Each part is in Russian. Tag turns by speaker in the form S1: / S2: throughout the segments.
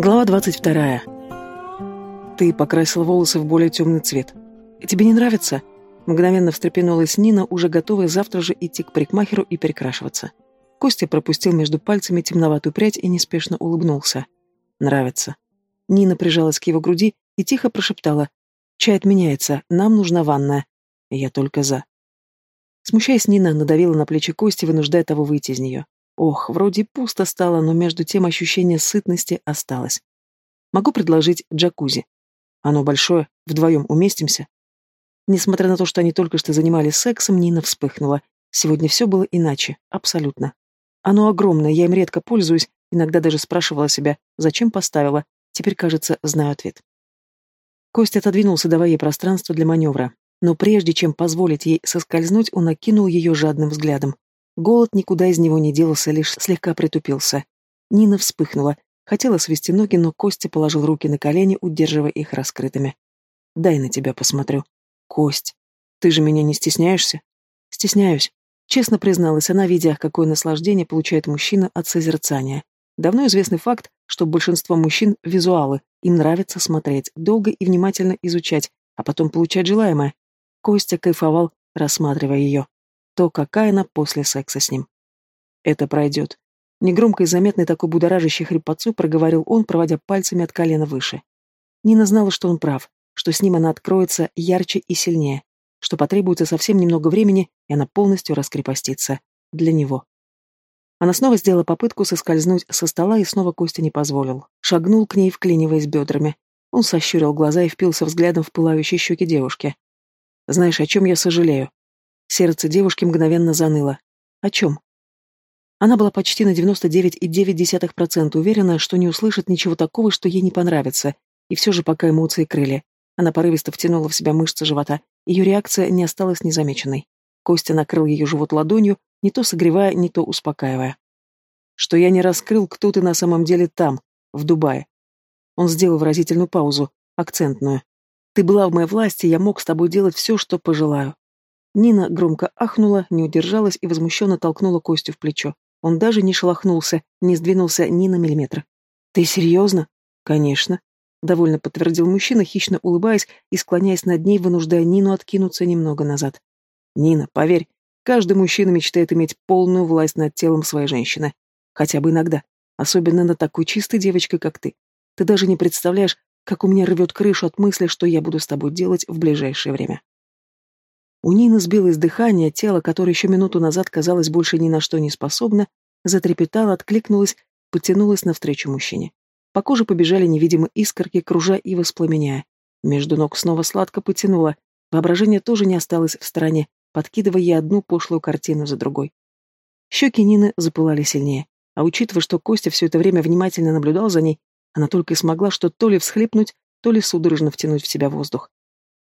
S1: Глава 22. Ты покрасила волосы в более темный цвет. Тебе не нравится? Мгновенно встрепенулась Нина, уже готовая завтра же идти к парикмахеру и перекрашиваться. Костя пропустил между пальцами темноватую прядь и неспешно улыбнулся. Нравится. Нина прижалась к его груди и тихо прошептала. «Чай отменяется, нам нужна ванная». Я только за. Смущаясь, Нина надавила на плечи Кости, вынуждая того выйти из нее. Ох, вроде пусто стало, но между тем ощущение сытности осталось. Могу предложить джакузи. Оно большое, вдвоем уместимся. Несмотря на то, что они только что занимались сексом, Нина вспыхнула. Сегодня все было иначе, абсолютно. Оно огромное, я им редко пользуюсь, иногда даже спрашивала себя, зачем поставила. Теперь, кажется, знаю ответ. Костя отодвинулся, давая ей пространство для маневра. Но прежде чем позволить ей соскользнуть, он окинул ее жадным взглядом. Голод никуда из него не делался, лишь слегка притупился. Нина вспыхнула. Хотела свести ноги, но Костя положил руки на колени, удерживая их раскрытыми. «Дай на тебя посмотрю». «Кость, ты же меня не стесняешься?» «Стесняюсь», — честно призналась она, видя, какое наслаждение получает мужчина от созерцания. Давно известный факт, что большинство мужчин — визуалы, им нравится смотреть, долго и внимательно изучать, а потом получать желаемое. Костя кайфовал, рассматривая ее то какая она после секса с ним. Это пройдет. Негромко и заметной такой будоражащей хрипотцой проговорил он, проводя пальцами от колена выше. Нина знала, что он прав, что с ним она откроется ярче и сильнее, что потребуется совсем немного времени, и она полностью раскрепостится. Для него. Она снова сделала попытку соскользнуть со стола, и снова Костя не позволил. Шагнул к ней, вклиниваясь бедрами. Он сощурил глаза и впился взглядом в пылающие щеки девушки. «Знаешь, о чем я сожалею?» Сердце девушки мгновенно заныло. О чем? Она была почти на 99,9% уверена, что не услышит ничего такого, что ей не понравится, и все же пока эмоции крыли. Она порывисто втянула в себя мышцы живота. Ее реакция не осталась незамеченной. Костя накрыл ее живот ладонью, не то согревая, не то успокаивая. «Что я не раскрыл, кто ты на самом деле там, в Дубае». Он сделал выразительную паузу, акцентную. «Ты была в моей власти, я мог с тобой делать все, что пожелаю. Нина громко ахнула, не удержалась и возмущенно толкнула Костю в плечо. Он даже не шелохнулся, не сдвинулся ни на миллиметр. «Ты серьезно?» «Конечно», — довольно подтвердил мужчина, хищно улыбаясь и склоняясь над ней, вынуждая Нину откинуться немного назад. «Нина, поверь, каждый мужчина мечтает иметь полную власть над телом своей женщины. Хотя бы иногда. Особенно над такой чистой девочкой, как ты. Ты даже не представляешь, как у меня рвет крышу от мысли, что я буду с тобой делать в ближайшее время». У Нины сбилось дыхание, тело, которое еще минуту назад казалось больше ни на что не способно, затрепетало, откликнулось, потянулось навстречу мужчине. По коже побежали невидимые искорки, кружа и воспламеняя. Между ног снова сладко потянуло. Воображение тоже не осталось в стороне, подкидывая ей одну пошлую картину за другой. Щеки Нины запылали сильнее. А учитывая, что Костя все это время внимательно наблюдал за ней, она только и смогла что то ли всхлипнуть, то ли судорожно втянуть в себя воздух.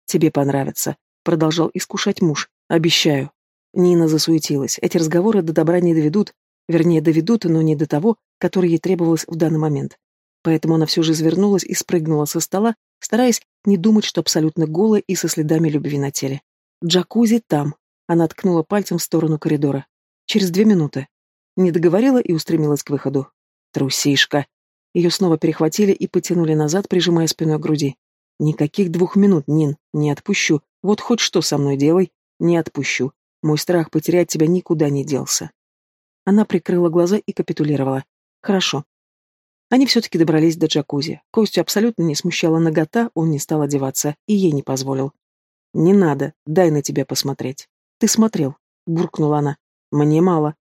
S1: «Тебе понравится», Продолжал искушать муж. Обещаю. Нина засуетилась. Эти разговоры до добра не доведут. Вернее, доведут, но не до того, который ей требовалось в данный момент. Поэтому она все же извернулась и спрыгнула со стола, стараясь не думать, что абсолютно голая и со следами любви на теле. «Джакузи там», — она ткнула пальцем в сторону коридора. «Через две минуты». Не договорила и устремилась к выходу. «Трусишка». Ее снова перехватили и потянули назад, прижимая спиной к груди. «Никаких двух минут, Нин, не отпущу. Вот хоть что со мной делай, не отпущу. Мой страх потерять тебя никуда не делся. Она прикрыла глаза и капитулировала. Хорошо. Они все-таки добрались до джакузи. Костю абсолютно не смущала нагота, он не стал одеваться и ей не позволил. «Не надо, дай на тебя посмотреть». «Ты смотрел», — буркнула она. «Мне мало».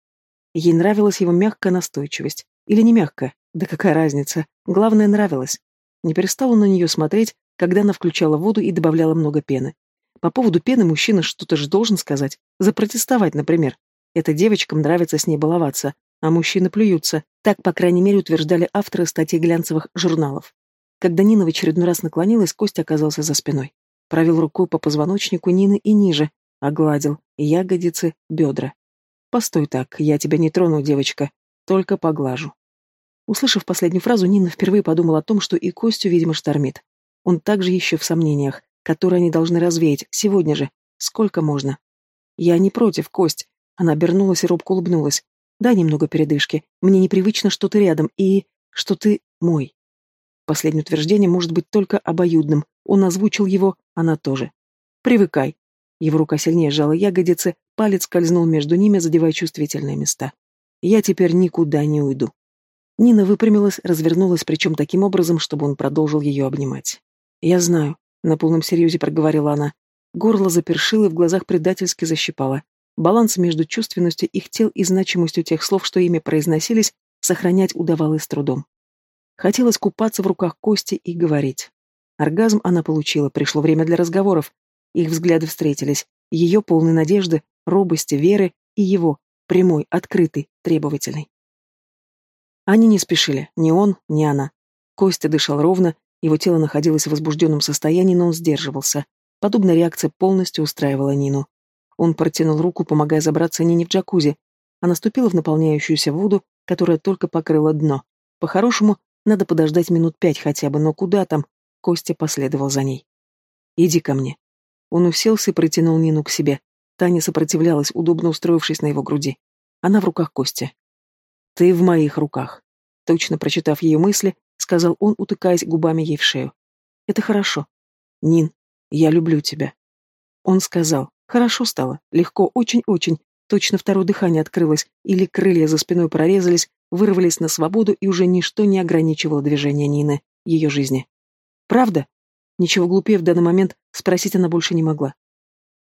S1: Ей нравилась его мягкая настойчивость. Или не мягкая, да какая разница. Главное, нравилось. Не перестала на нее смотреть, когда она включала воду и добавляла много пены. По поводу пены мужчина что-то же должен сказать. Запротестовать, например. Это девочкам нравится с ней баловаться, а мужчины плюются. Так, по крайней мере, утверждали авторы статей глянцевых журналов. Когда Нина в очередной раз наклонилась, Костя оказался за спиной. Провел рукой по позвоночнику Нины и ниже, огладил ягодицы, бедра. «Постой так, я тебя не трону, девочка, только поглажу». Услышав последнюю фразу, Нина впервые подумала о том, что и Костю, видимо, штормит. Он также еще в сомнениях, который они должны развеять, сегодня же. Сколько можно? Я не против, Кость. Она обернулась и робко улыбнулась. Дай немного передышки. Мне непривычно, что ты рядом и... что ты мой. Последнее утверждение может быть только обоюдным. Он озвучил его, она тоже. «Привыкай». Его рука сильнее сжала ягодицы, палец скользнул между ними, задевая чувствительные места. «Я теперь никуда не уйду». Нина выпрямилась, развернулась, причем таким образом, чтобы он продолжил ее обнимать. «Я знаю», — на полном серьезе проговорила она. Горло запершило и в глазах предательски защипало. Баланс между чувственностью их тел и значимостью тех слов, что ими произносились, сохранять удавалось с трудом. Хотелось купаться в руках Кости и говорить. Оргазм она получила, пришло время для разговоров. Их взгляды встретились. Ее полной надежды, робости, веры и его, прямой, открытый, требовательный. Они не спешили, ни он, ни она. Костя дышал ровно, его тело находилось в возбужденном состоянии, но он сдерживался. Подобная реакция полностью устраивала Нину. Он протянул руку, помогая забраться Нине в джакузи. Она ступила в наполняющуюся воду, которая только покрыла дно. По-хорошему, надо подождать минут пять хотя бы, но куда там? Костя последовал за ней. «Иди ко мне». Он уселся и протянул Нину к себе. Таня сопротивлялась, удобно устроившись на его груди. Она в руках Кости. «Ты в моих руках», — точно прочитав ее мысли, сказал он, утыкаясь губами ей в шею. «Это хорошо. Нин, я люблю тебя». Он сказал. Хорошо стало, легко, очень-очень. Точно второе дыхание открылось, или крылья за спиной прорезались, вырвались на свободу, и уже ничто не ограничивало движение Нины, ее жизни. Правда? Ничего глупее в данный момент спросить она больше не могла.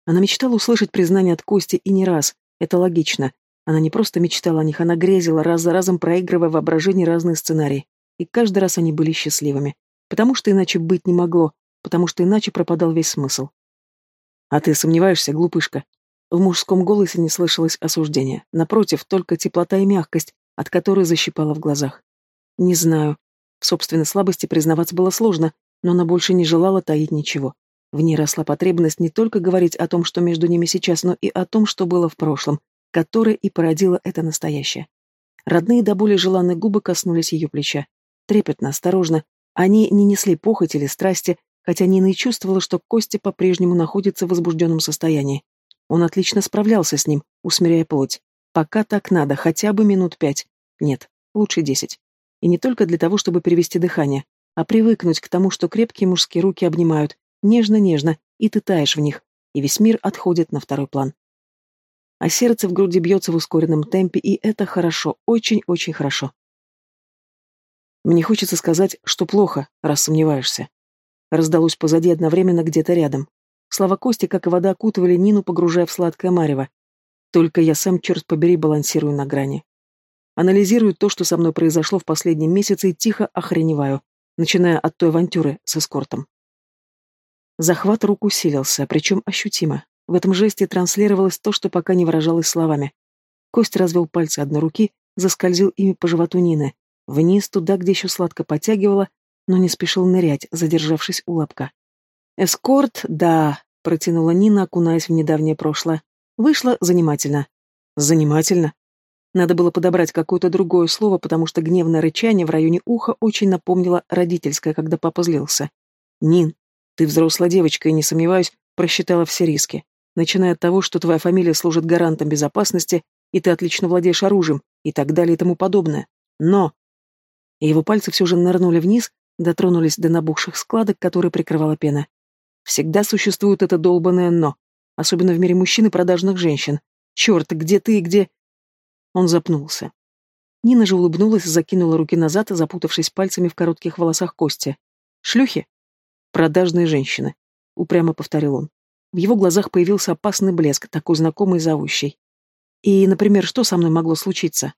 S1: Она мечтала услышать признание от Кости и не раз. Это логично. Она не просто мечтала о них, она грезила, раз за разом проигрывая воображение разные сценарии. И каждый раз они были счастливыми. Потому что иначе быть не могло, потому что иначе пропадал весь смысл. «А ты сомневаешься, глупышка?» В мужском голосе не слышалось осуждения. Напротив, только теплота и мягкость, от которой защипала в глазах. Не знаю. В собственной слабости признаваться было сложно, но она больше не желала таить ничего. В ней росла потребность не только говорить о том, что между ними сейчас, но и о том, что было в прошлом, которое и породило это настоящее. Родные до боли желанные губы коснулись ее плеча. Трепетно, осторожно. Они не несли похоть или страсти, хотя Нина и чувствовала, что Костя по-прежнему находится в возбужденном состоянии. Он отлично справлялся с ним, усмиряя плоть. Пока так надо, хотя бы минут пять. Нет, лучше десять. И не только для того, чтобы перевести дыхание, а привыкнуть к тому, что крепкие мужские руки обнимают, нежно-нежно, и ты таешь в них, и весь мир отходит на второй план. А сердце в груди бьется в ускоренном темпе, и это хорошо, очень-очень хорошо. Мне хочется сказать, что плохо, раз сомневаешься. Раздалось позади одновременно где-то рядом. Слова Кости, как и вода, окутывали Нину, погружая в сладкое марево. Только я сам, черт побери, балансирую на грани. Анализирую то, что со мной произошло в последнем месяце, и тихо охреневаю, начиная от той авантюры с эскортом. Захват рук усилился, причем ощутимо. В этом жесте транслировалось то, что пока не выражалось словами. Кость развел пальцы одной руки, заскользил ими по животу Нины, вниз, туда, где еще сладко подтягивала, но не спешил нырять, задержавшись у лапка. «Эскорт, да», — протянула Нина, окунаясь в недавнее прошлое. Вышло занимательно. Занимательно. Надо было подобрать какое-то другое слово, потому что гневное рычание в районе уха очень напомнило родительское, когда папа злился. «Нин, ты взрослая девочка и, не сомневаюсь, просчитала все риски. Начиная от того, что твоя фамилия служит гарантом безопасности, и ты отлично владеешь оружием, и так далее и тому подобное. Но...» И его пальцы все же нырнули вниз, дотронулись до набухших складок, которые прикрывала пена. Всегда существует это долбанное «но». Особенно в мире мужчин и продажных женщин. Черт, где ты и где...» Он запнулся. Нина же улыбнулась, закинула руки назад, запутавшись пальцами в коротких волосах Кости. «Шлюхи?» «Продажные женщины», — упрямо повторил он. В его глазах появился опасный блеск, такой знакомый и зовущий. «И, например, что со мной могло случиться?»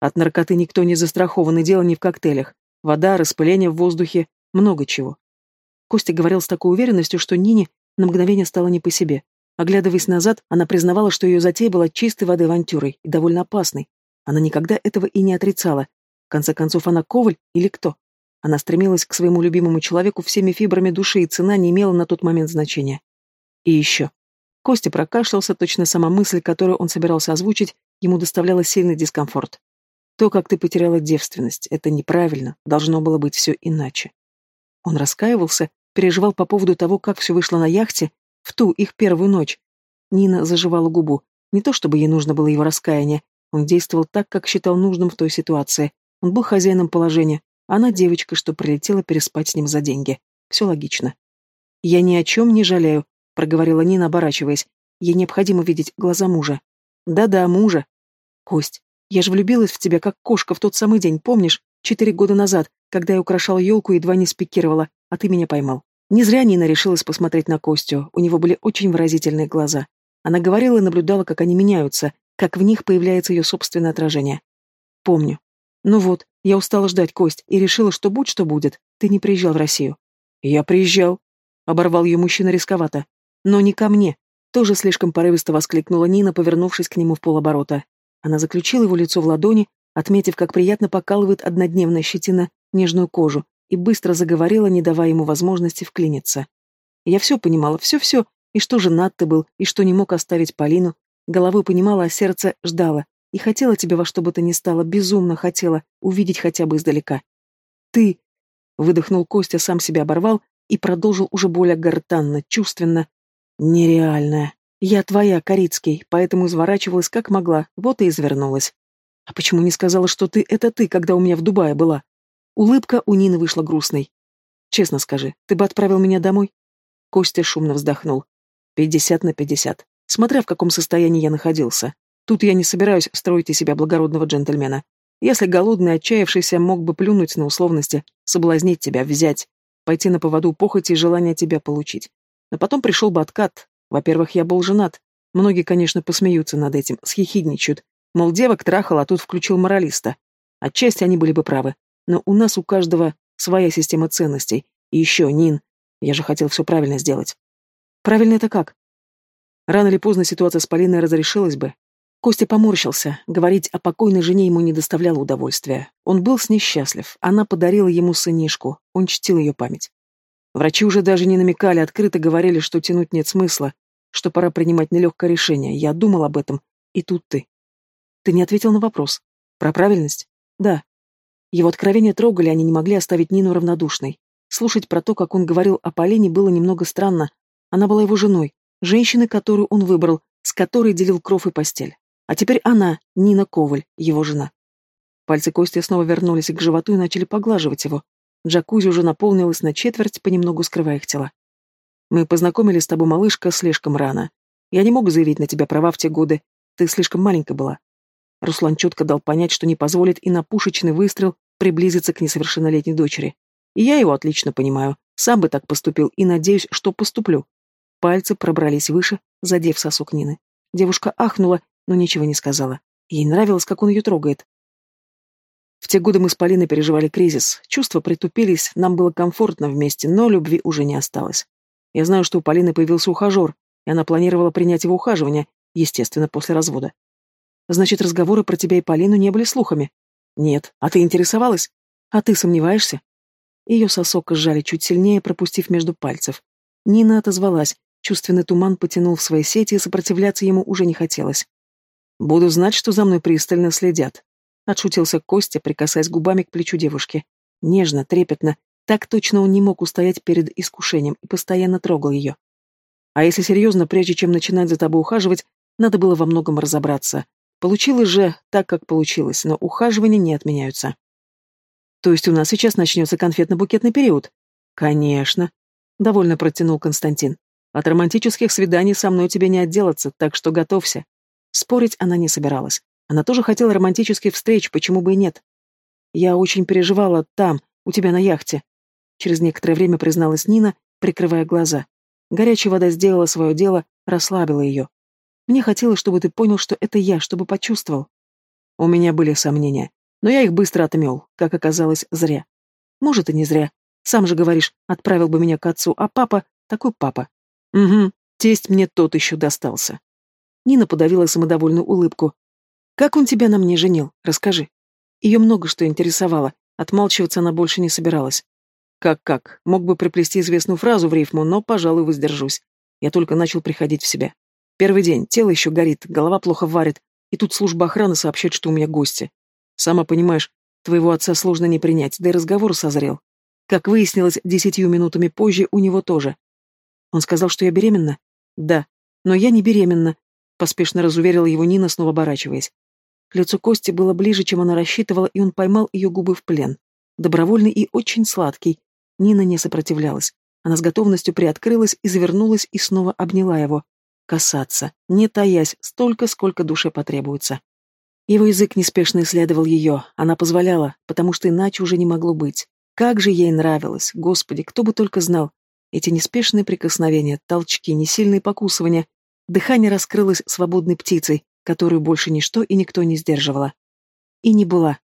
S1: От наркоты никто не застрахован, и дело не в коктейлях. Вода, распыление в воздухе, много чего. Костя говорил с такой уверенностью, что Нине на мгновение стало не по себе. Оглядываясь назад, она признавала, что ее затея была чистой воды авантюрой и довольно опасной. Она никогда этого и не отрицала. В конце концов, она Коваль или кто? Она стремилась к своему любимому человеку всеми фибрами души, и цена не имела на тот момент значения. И еще. Костя прокашлялся, точно сама мысль, которую он собирался озвучить, ему доставляла сильный дискомфорт. То, как ты потеряла девственность, это неправильно, должно было быть все иначе. Он раскаивался, переживал по поводу того, как все вышло на яхте, в ту их первую ночь. Нина заживала губу. Не то чтобы ей нужно было его раскаяние. Он действовал так, как считал нужным в той ситуации. Он был хозяином положения. Она девочка, что прилетела переспать с ним за деньги. Все логично. «Я ни о чем не жалею», — проговорила Нина, оборачиваясь. «Ей необходимо видеть глаза мужа». «Да-да, мужа». «Кость, я же влюбилась в тебя, как кошка, в тот самый день, помнишь? Четыре года назад, когда я украшала елку и едва не спикировала, а ты меня поймал. Не зря Нина решилась посмотреть на Костю, у него были очень выразительные глаза. Она говорила и наблюдала, как они меняются, как в них появляется ее собственное отражение. Помню. Ну вот, я устала ждать, Кость, и решила, что будь что будет, ты не приезжал в Россию. Я приезжал. Оборвал ее мужчина рисковато. Но не ко мне. Тоже слишком порывисто воскликнула Нина, повернувшись к нему в полоборота. Она заключила его лицо в ладони, отметив, как приятно покалывает однодневная щетина нежную кожу, и быстро заговорила, не давая ему возможности вклиниться. Я все понимала, все-все, и что женат ты был, и что не мог оставить Полину. Головой понимала, а сердце ждало, и хотела тебя во что бы то ни стало, безумно хотела увидеть хотя бы издалека. Ты... Выдохнул Костя, сам себя оборвал и продолжил уже более гортанно, чувственно. Нереальная. Я твоя, Корицкий, поэтому изворачивалась как могла, вот и извернулась. А почему не сказала, что ты — это ты, когда у меня в Дубае была? Улыбка у Нины вышла грустной. Честно скажи, ты бы отправил меня домой? Костя шумно вздохнул. Пятьдесят на пятьдесят. Смотря в каком состоянии я находился. Тут я не собираюсь строить из себя благородного джентльмена. Если голодный, отчаявшийся, мог бы плюнуть на условности, соблазнить тебя, взять, пойти на поводу похоти и желания тебя получить. Но потом пришел бы откат. Во-первых, я был женат. Многие, конечно, посмеются над этим, схихидничают. Мол, девок трахал, а тут включил моралиста. Отчасти они были бы правы. Но у нас у каждого своя система ценностей. И еще, Нин, я же хотел все правильно сделать. Правильно это как? Рано или поздно ситуация с Полиной разрешилась бы. Костя поморщился. Говорить о покойной жене ему не доставляло удовольствия. Он был с ней счастлив. Она подарила ему сынишку. Он чтил ее память. Врачи уже даже не намекали, открыто говорили, что тянуть нет смысла, что пора принимать нелегкое решение. Я думал об этом. И тут ты. Ты не ответил на вопрос. Про правильность? Да. Его откровения трогали, они не могли оставить Нину равнодушной. Слушать про то, как он говорил о Полине, было немного странно. Она была его женой, женщиной, которую он выбрал, с которой делил кров и постель. А теперь она, Нина Коваль, его жена. Пальцы Кости снова вернулись к животу и начали поглаживать его. Джакузи уже наполнилась на четверть, понемногу скрывая их тела. «Мы познакомились с тобой, малышка, слишком рано. Я не мог заявить на тебя права в те годы. Ты слишком маленькая была. Руслан четко дал понять, что не позволит и на пушечный выстрел приблизиться к несовершеннолетней дочери. И я его отлично понимаю. Сам бы так поступил и надеюсь, что поступлю. Пальцы пробрались выше, задев сосок Нины. Девушка ахнула, но ничего не сказала. Ей нравилось, как он ее трогает. В те годы мы с Полиной переживали кризис. Чувства притупились, нам было комфортно вместе, но любви уже не осталось. Я знаю, что у Полины появился ухажер, и она планировала принять его ухаживание, естественно, после развода. Значит, разговоры про тебя и Полину не были слухами? Нет. А ты интересовалась? А ты сомневаешься? Ее сосок сжали чуть сильнее, пропустив между пальцев. Нина отозвалась. Чувственный туман потянул в свои сети, и сопротивляться ему уже не хотелось. «Буду знать, что за мной пристально следят», — отшутился Костя, прикасаясь губами к плечу девушки. Нежно, трепетно, так точно он не мог устоять перед искушением и постоянно трогал ее. А если серьезно, прежде чем начинать за тобой ухаживать, надо было во многом разобраться, Получилось же так, как получилось, но ухаживания не отменяются. То есть у нас сейчас начнется конфетно-букетный период? Конечно. Довольно протянул Константин. От романтических свиданий со мной тебе не отделаться, так что готовься. Спорить она не собиралась. Она тоже хотела романтических встреч, почему бы и нет. Я очень переживала там, у тебя на яхте. Через некоторое время призналась Нина, прикрывая глаза. Горячая вода сделала свое дело, расслабила ее. Мне хотелось, чтобы ты понял, что это я, чтобы почувствовал. У меня были сомнения, но я их быстро отмел, как оказалось, зря. Может, и не зря. Сам же говоришь, отправил бы меня к отцу, а папа — такой папа. Угу, тесть мне тот еще достался. Нина подавила самодовольную улыбку. «Как он тебя на мне женил? Расскажи». Ее много что интересовало, отмалчиваться она больше не собиралась. Как-как, мог бы приплести известную фразу в рифму, но, пожалуй, воздержусь. Я только начал приходить в себя. Первый день, тело еще горит, голова плохо варит, и тут служба охраны сообщает, что у меня гости. Сама понимаешь, твоего отца сложно не принять, да и разговор созрел. Как выяснилось, десятью минутами позже у него тоже. Он сказал, что я беременна? Да, но я не беременна, поспешно разуверила его Нина, снова оборачиваясь. Лицо Кости было ближе, чем она рассчитывала, и он поймал ее губы в плен. добровольный и очень сладкий. Нина не сопротивлялась. Она с готовностью приоткрылась и завернулась и снова обняла его. Касаться, не таясь, столько, сколько душе потребуется. Его язык неспешно исследовал ее, она позволяла, потому что иначе уже не могло быть. Как же ей нравилось, господи, кто бы только знал. Эти неспешные прикосновения, толчки, несильные покусывания. Дыхание раскрылось свободной птицей, которую больше ничто и никто не сдерживало. И не была.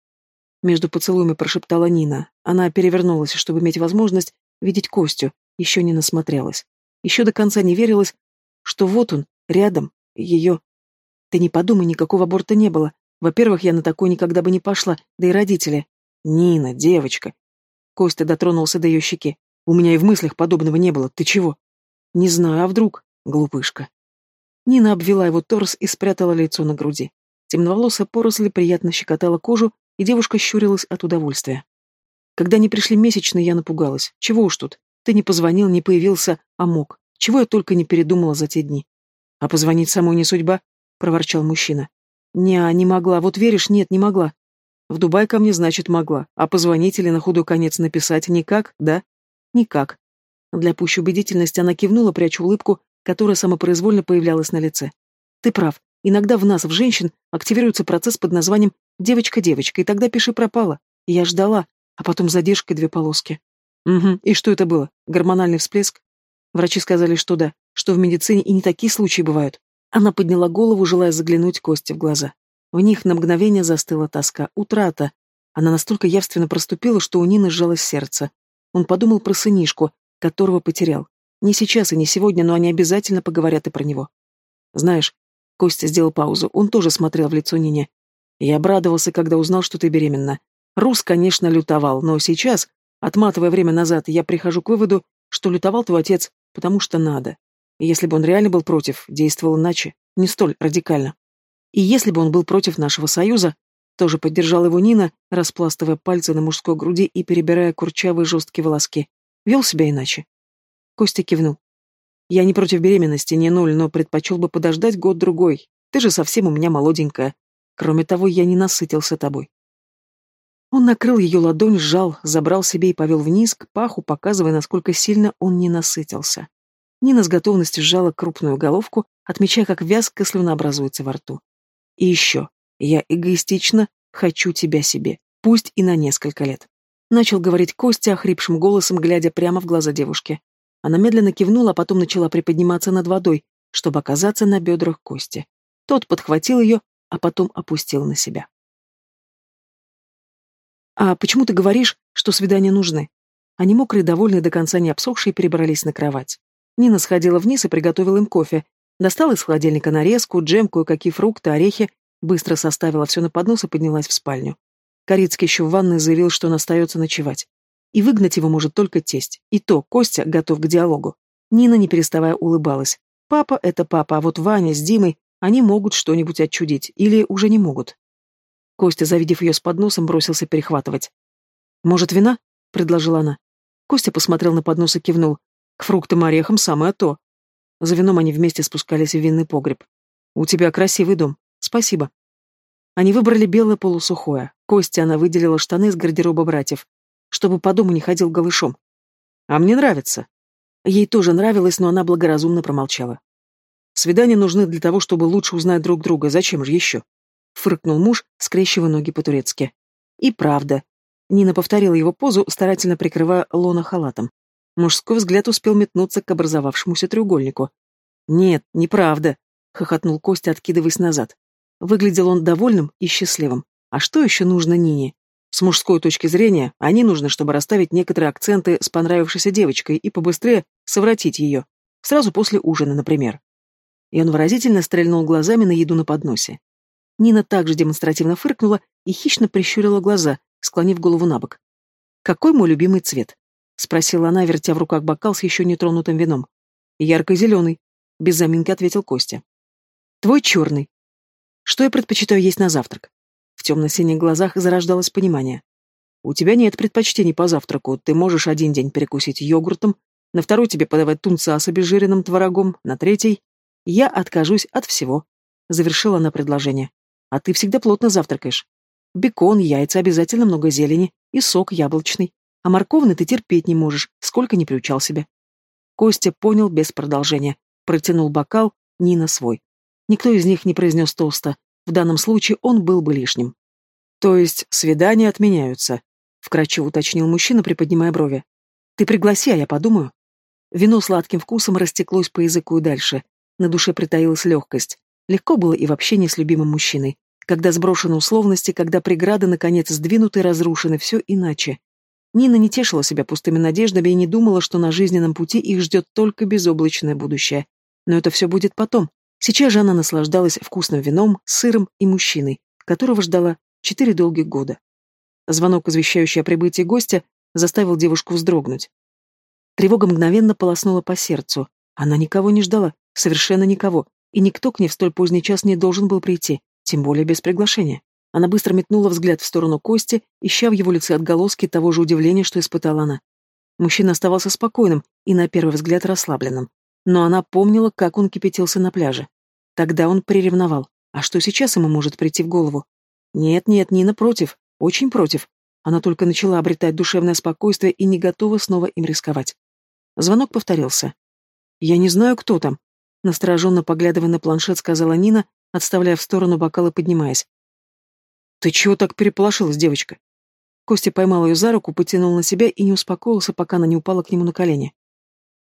S1: Между поцелуями прошептала Нина. Она перевернулась, чтобы иметь возможность видеть Костю, еще не насмотрелась. Еще до конца не верилась, что вот он, рядом, ее. Ты не подумай, никакого аборта не было. Во-первых, я на такой никогда бы не пошла, да и родители. Нина, девочка. Костя дотронулся до ее щеки. У меня и в мыслях подобного не было. Ты чего? Не знаю, а вдруг? Глупышка. Нина обвела его торс и спрятала лицо на груди. Темноволосая поросль приятно щекотала кожу, и девушка щурилась от удовольствия. Когда не пришли месячные, я напугалась. Чего уж тут? Ты не позвонил, не появился, а мог. Чего я только не передумала за те дни. А позвонить самой не судьба, проворчал мужчина. Не, не могла. Вот веришь, нет, не могла. В Дубай ко мне, значит, могла. А позвонить или на худой конец написать никак, да? Никак. Для пущей убедительности она кивнула, пряча улыбку, которая самопроизвольно появлялась на лице. Ты прав. Иногда в нас, в женщин, активируется процесс под названием «девочка-девочка», и тогда пиши пропала. Я ждала, а потом задержкой две полоски. Угу, и что это было? Гормональный всплеск? Врачи сказали, что да, что в медицине и не такие случаи бывают. Она подняла голову, желая заглянуть Косте в глаза. В них на мгновение застыла тоска, утрата. Она настолько явственно проступила, что у Нины сжалось сердце. Он подумал про сынишку, которого потерял. Не сейчас и не сегодня, но они обязательно поговорят и про него. Знаешь, Костя сделал паузу, он тоже смотрел в лицо Нине. Я обрадовался, когда узнал, что ты беременна. Рус, конечно, лютовал, но сейчас, отматывая время назад, я прихожу к выводу, что лютовал твой отец, потому что надо. И если бы он реально был против, действовал иначе, не столь радикально. И если бы он был против нашего союза, тоже поддержал его Нина, распластывая пальцы на мужской груди и перебирая курчавые жесткие волоски. Вел себя иначе. Костя кивнул. Я не против беременности, не ноль, но предпочел бы подождать год-другой. Ты же совсем у меня молоденькая. Кроме того, я не насытился тобой. Он накрыл ее ладонь, сжал, забрал себе и повел вниз к паху, показывая, насколько сильно он не насытился. Нина с готовностью сжала крупную головку, отмечая, как вязко слюна образуется во рту. И еще. Я эгоистично хочу тебя себе, пусть и на несколько лет. Начал говорить Костя охрипшим голосом, глядя прямо в глаза девушки. Она медленно кивнула, а потом начала приподниматься над водой, чтобы оказаться на бедрах Кости. Тот подхватил ее, а потом опустил на себя. «А почему ты говоришь, что свидания нужны?» Они мокрые, довольные, до конца не обсохшие, перебрались на кровать. Нина сходила вниз и приготовила им кофе. Достала из холодильника нарезку, джем, кое-какие фрукты, орехи, быстро составила все на поднос и поднялась в спальню. Корицкий еще в ванной заявил, что он остается ночевать. И выгнать его может только тесть. И то Костя готов к диалогу. Нина, не переставая, улыбалась. Папа — это папа, а вот Ваня с Димой, они могут что-нибудь отчудить. Или уже не могут. Костя, завидев ее с подносом, бросился перехватывать. «Может, вина?» — предложила она. Костя посмотрел на поднос и кивнул. «К фруктам и орехам самое то». За вином они вместе спускались в винный погреб. «У тебя красивый дом. Спасибо». Они выбрали белое полусухое. Костя она выделила штаны из гардероба братьев, чтобы по дому не ходил голышом. «А мне нравится». Ей тоже нравилось, но она благоразумно промолчала. «Свидания нужны для того, чтобы лучше узнать друг друга. Зачем же еще?» фыркнул муж, скрещивая ноги по-турецки. И правда. Нина повторила его позу, старательно прикрывая лона халатом. Мужской взгляд успел метнуться к образовавшемуся треугольнику. «Нет, неправда», — хохотнул Костя, откидываясь назад. Выглядел он довольным и счастливым. А что еще нужно Нине? С мужской точки зрения, они нужны, чтобы расставить некоторые акценты с понравившейся девочкой и побыстрее совратить ее. Сразу после ужина, например. И он выразительно стрельнул глазами на еду на подносе. Нина также демонстративно фыркнула и хищно прищурила глаза, склонив голову на бок. «Какой мой любимый цвет?» — спросила она, вертя в руках бокал с еще нетронутым вином. «Ярко-зеленый», — без заминки ответил Костя. «Твой черный. Что я предпочитаю есть на завтрак?» В темно-синих глазах зарождалось понимание. «У тебя нет предпочтений по завтраку. Ты можешь один день перекусить йогуртом, на второй тебе подавать тунца с обезжиренным творогом, на третий... Я откажусь от всего», — завершила она предложение. А ты всегда плотно завтракаешь. Бекон, яйца, обязательно много зелени и сок яблочный. А морковный ты терпеть не можешь, сколько не приучал себя. Костя понял без продолжения. Протянул бокал, Нина свой. Никто из них не произнес тоста. В данном случае он был бы лишним. То есть свидания отменяются, вкратчиво уточнил мужчина, приподнимая брови. Ты пригласи, а я подумаю. Вино сладким вкусом растеклось по языку и дальше. На душе притаилась легкость. Легко было и в общении с любимым мужчиной. Когда сброшены условности, когда преграды, наконец, сдвинуты и разрушены, все иначе. Нина не тешила себя пустыми надеждами и не думала, что на жизненном пути их ждет только безоблачное будущее. Но это все будет потом. Сейчас же она наслаждалась вкусным вином, сыром и мужчиной, которого ждала четыре долгих года. Звонок, извещающий о прибытии гостя, заставил девушку вздрогнуть. Тревога мгновенно полоснула по сердцу. Она никого не ждала, совершенно никого, и никто к ней в столь поздний час не должен был прийти, тем более без приглашения. Она быстро метнула взгляд в сторону Кости, ища в его лице отголоски того же удивления, что испытала она. Мужчина оставался спокойным и, на первый взгляд, расслабленным. Но она помнила, как он кипятился на пляже. Тогда он приревновал. А что сейчас ему может прийти в голову? Нет, нет, Нина против. Очень против. Она только начала обретать душевное спокойствие и не готова снова им рисковать. Звонок повторился. «Я не знаю, кто там», — настороженно поглядывая на планшет, сказала Нина, отставляя в сторону бокал и поднимаясь. «Ты чего так переполошилась, девочка?» Костя поймал ее за руку, потянул на себя и не успокоился, пока она не упала к нему на колени.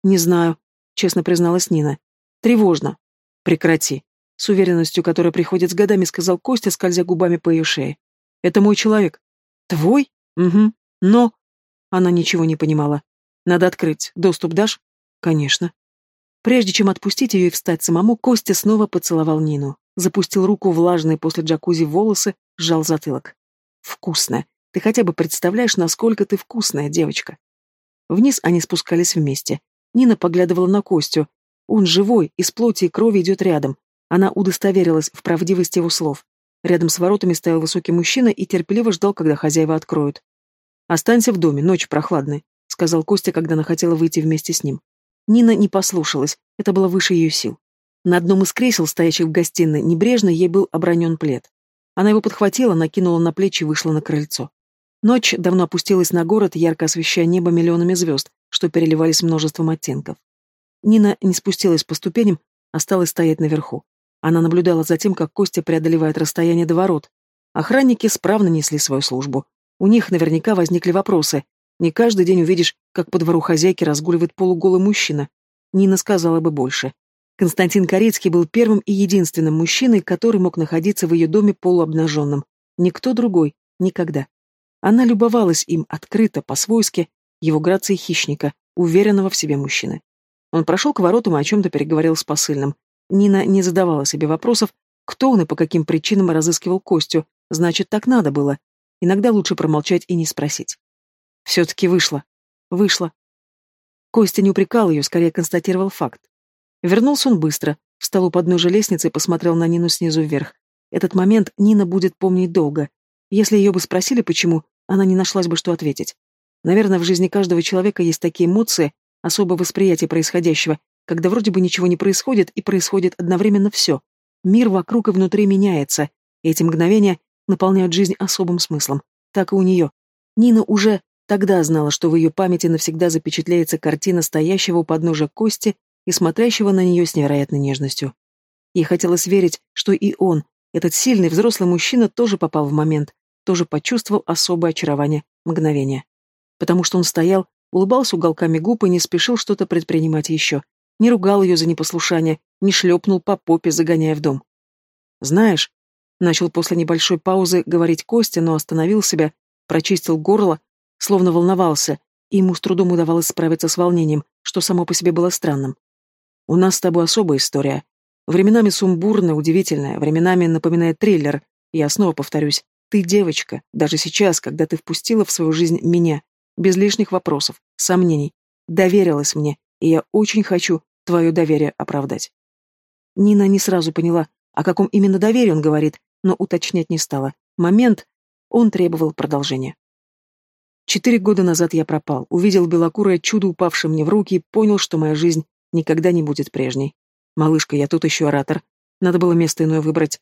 S1: «Не знаю», — честно призналась Нина. «Тревожно». «Прекрати», — с уверенностью, которая приходит с годами, сказал Костя, скользя губами по ее шее. «Это мой человек». «Твой? Угу. Но...» Она ничего не понимала. «Надо открыть. Доступ дашь?» «Конечно». Прежде чем отпустить ее и встать самому, Костя снова поцеловал Нину. Запустил руку влажные после джакузи волосы, сжал затылок. «Вкусно. Ты хотя бы представляешь, насколько ты вкусная, девочка?» Вниз они спускались вместе. Нина поглядывала на Костю. Он живой, из плоти и крови идет рядом. Она удостоверилась в правдивости его слов. Рядом с воротами стоял высокий мужчина и терпеливо ждал, когда хозяева откроют. «Останься в доме, ночь прохладная», — сказал Костя, когда она хотела выйти вместе с ним. Нина не послушалась, это было выше ее сил. На одном из кресел, стоящих в гостиной, небрежно ей был обронен плед. Она его подхватила, накинула на плечи и вышла на крыльцо. Ночь давно опустилась на город, ярко освещая небо миллионами звезд, что переливались множеством оттенков. Нина не спустилась по ступеням, осталась стоять наверху. Она наблюдала за тем, как Костя преодолевает расстояние до ворот. Охранники справно несли свою службу. У них наверняка возникли вопросы. Не каждый день увидишь, как по двору хозяйки разгуливает полуголый мужчина. Нина сказала бы больше. Константин Корецкий был первым и единственным мужчиной, который мог находиться в ее доме полуобнаженным. Никто другой. Никогда. Она любовалась им открыто, по-свойски, его грацией хищника, уверенного в себе мужчины. Он прошел к воротам и о чем-то переговорил с посыльным. Нина не задавала себе вопросов, кто он и по каким причинам разыскивал Костю, значит, так надо было. Иногда лучше промолчать и не спросить. Все-таки вышло. Вышло. Костя не упрекал ее, скорее констатировал факт. Вернулся он быстро, встал у подножия лестницы и посмотрел на Нину снизу вверх. Этот момент Нина будет помнить долго. Если ее бы спросили, почему, она не нашлась бы, что ответить. Наверное, в жизни каждого человека есть такие эмоции, особое восприятие происходящего, когда вроде бы ничего не происходит, и происходит одновременно все. Мир вокруг и внутри меняется, и эти мгновения наполняют жизнь особым смыслом. Так и у нее. Нина уже тогда знала, что в ее памяти навсегда запечатляется картина стоящего у подножия Кости и смотрящего на нее с невероятной нежностью. Ей хотелось верить, что и он, этот сильный взрослый мужчина, тоже попал в момент, тоже почувствовал особое очарование, мгновение. Потому что он стоял, улыбался уголками губ и не спешил что-то предпринимать еще, не ругал ее за непослушание, не шлепнул по попе, загоняя в дом. «Знаешь», — начал после небольшой паузы говорить Костя, но остановил себя, прочистил горло, словно волновался, и ему с трудом удавалось справиться с волнением, что само по себе было странным. У нас с тобой особая история. Временами сумбурная, удивительная, временами напоминает триллер. Я снова повторюсь, ты девочка, даже сейчас, когда ты впустила в свою жизнь меня, без лишних вопросов, сомнений, доверилась мне, и я очень хочу твое доверие оправдать. Нина не сразу поняла, о каком именно доверии он говорит, но уточнять не стала. Момент, он требовал продолжения. Четыре года назад я пропал, увидел белокурое чудо, упавшее мне в руки, и понял, что моя жизнь никогда не будет прежней. Малышка, я тут еще оратор. Надо было место иное выбрать.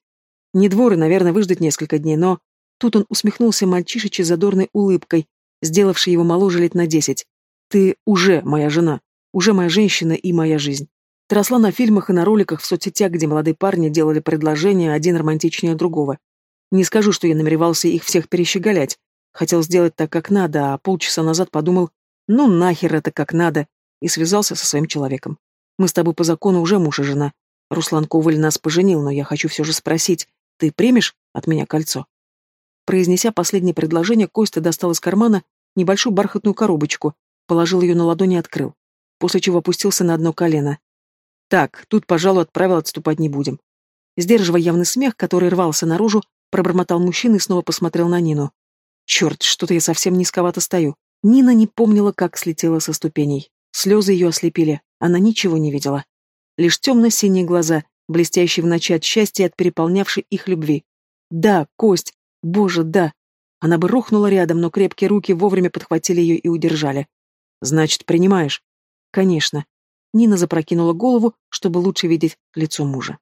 S1: Не двор и, наверное, выждать несколько дней, но... Тут он усмехнулся мальчишечей задорной улыбкой, сделавшей его моложе лет на десять. «Ты уже моя жена, уже моя женщина и моя жизнь. Ты росла на фильмах и на роликах в соцсетях, где молодые парни делали предложения, один романтичнее другого. Не скажу, что я намеревался их всех перещеголять. Хотел сделать так, как надо, а полчаса назад подумал, ну нахер это как надо, и связался со своим человеком. Мы с тобой по закону уже муж и жена. Руслан Коваль нас поженил, но я хочу все же спросить, ты примешь от меня кольцо?» Произнеся последнее предложение, Костя достал из кармана небольшую бархатную коробочку, положил ее на ладони и открыл, после чего опустился на одно колено. «Так, тут, пожалуй, от правил отступать не будем». Сдерживая явный смех, который рвался наружу, пробормотал мужчина и снова посмотрел на Нину. «Черт, что-то я совсем низковато стою». Нина не помнила, как слетела со ступеней. Слезы ее ослепили, она ничего не видела. Лишь темно-синие глаза, блестящие в ночи от счастья от переполнявшей их любви. Да, Кость, боже, да. Она бы рухнула рядом, но крепкие руки вовремя подхватили ее и удержали. Значит, принимаешь? Конечно. Нина запрокинула голову, чтобы лучше видеть лицо мужа.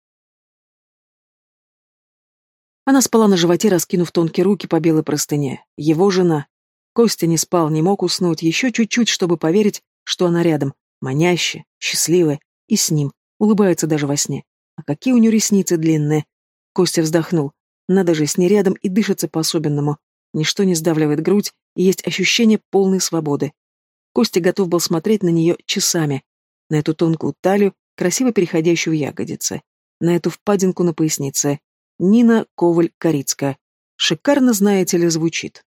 S1: Она спала на животе, раскинув тонкие руки по белой простыне. Его жена. Костя не спал, не мог уснуть, еще чуть-чуть, чтобы поверить, что она рядом, манящая, счастливая, и с ним, улыбается даже во сне. А какие у нее ресницы длинные. Костя вздохнул. Надо же, с ней рядом и дышится по-особенному. Ничто не сдавливает грудь, и есть ощущение полной свободы. Костя готов был смотреть на нее часами. На эту тонкую талию, красиво переходящую в ягодицы. На эту впадинку на пояснице. Нина Коваль-Корицкая. Шикарно, знаете ли, звучит.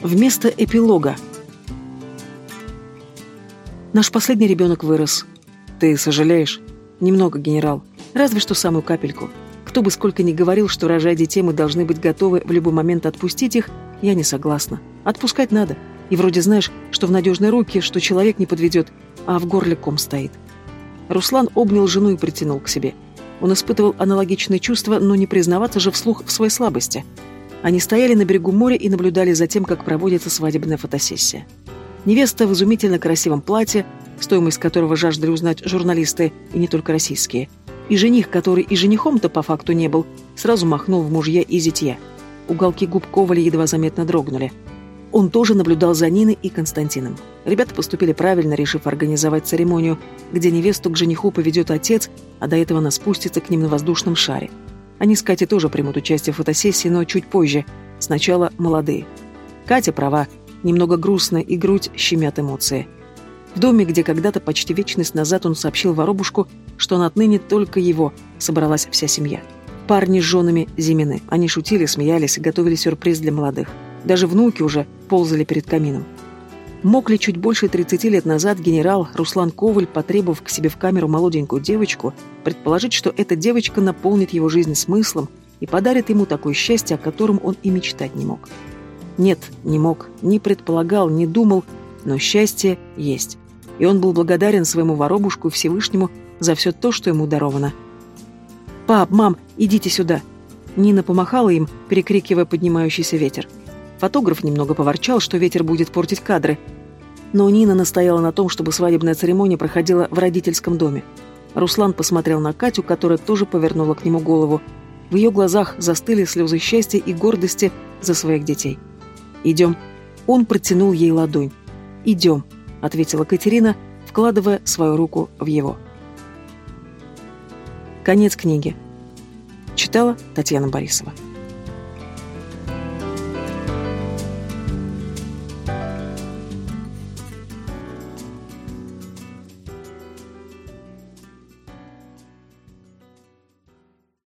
S1: Вместо эпилога. Наш последний ребенок вырос. Ты сожалеешь? Немного, генерал. Разве что самую капельку. Кто бы сколько ни говорил, что рожая детей мы должны быть готовы в любой момент отпустить их, я не согласна. Отпускать надо. И вроде знаешь, что в надежной руке, что человек не подведет, а в горле ком стоит. Руслан обнял жену и притянул к себе. Он испытывал аналогичные чувства, но не признаваться же вслух в своей слабости. Они стояли на берегу моря и наблюдали за тем, как проводится свадебная фотосессия. Невеста в изумительно красивом платье, стоимость которого жаждали узнать журналисты, и не только российские. И жених, который и женихом-то по факту не был, сразу махнул в мужья и зятья. Уголки губ Коваля едва заметно дрогнули. Он тоже наблюдал за Ниной и Константином. Ребята поступили правильно, решив организовать церемонию, где невесту к жениху поведет отец, а до этого она спустится к ним на воздушном шаре. Они с Катей тоже примут участие в фотосессии, но чуть позже. Сначала молодые. Катя права, Немного грустно, и грудь щемят эмоции. В доме, где когда-то почти вечность назад он сообщил воробушку, что отныне только его, собралась вся семья. Парни с женами Зимины. Они шутили, смеялись, готовили сюрприз для молодых. Даже внуки уже ползали перед камином. Мог ли чуть больше 30 лет назад генерал Руслан Коваль, потребовав к себе в камеру молоденькую девочку, предположить, что эта девочка наполнит его жизнь смыслом и подарит ему такое счастье, о котором он и мечтать не мог? Нет, не мог, не предполагал, не думал, но счастье есть. И он был благодарен своему воробушку Всевышнему за все то, что ему даровано. «Пап, мам, идите сюда!» Нина помахала им, перекрикивая поднимающийся ветер. Фотограф немного поворчал, что ветер будет портить кадры. Но Нина настояла на том, чтобы свадебная церемония проходила в родительском доме. Руслан посмотрел на Катю, которая тоже повернула к нему голову. В ее глазах застыли слезы счастья и гордости за своих детей. «Идем». Он протянул ей ладонь. «Идем», — ответила Катерина, вкладывая свою руку в его. Конец книги. Читала Татьяна Борисова.